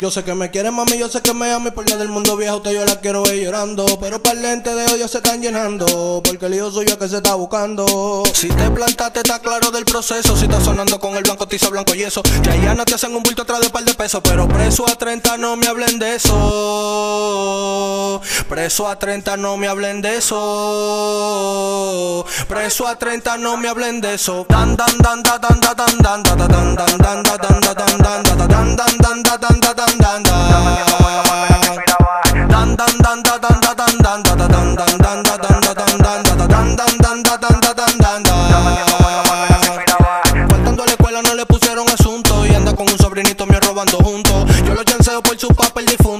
Yo sé que me quiere mami, yo sé que me ama y por la del mundo viejo usted yo la quiero ver llorando. Pero para lente de odio se están llenando, porque el hijo suyo que se está buscando. Si te plantaste está claro del proceso, si está sonando con el blanco tiza blanco y eso. Ya ya no te hacen un bulto atrás de par de pesos, pero preso a 30 no me hablen de eso. Preso a 30 no me hablen de eso. Preso a 30 no me hablen de eso. Dan dan dan dan dan dan dan dan dan dan dan dan dan dan dan dan dan dan dan Faltando a la escuela no le pusieron asunto y anda con un sobrinito mío robando juntos. Yo lo chanceo por su papel difunto,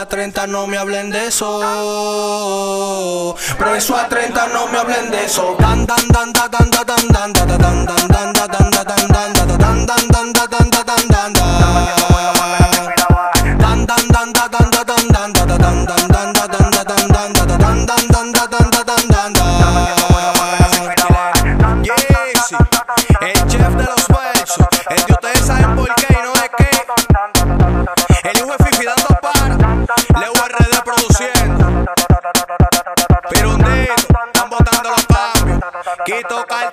a 30 no me hablen de eso. Preso a 30 no me hablen de eso. Dan dan dan dan dan dan dan dan dan dan dan dan dan dan dan dan dan dan ゲート解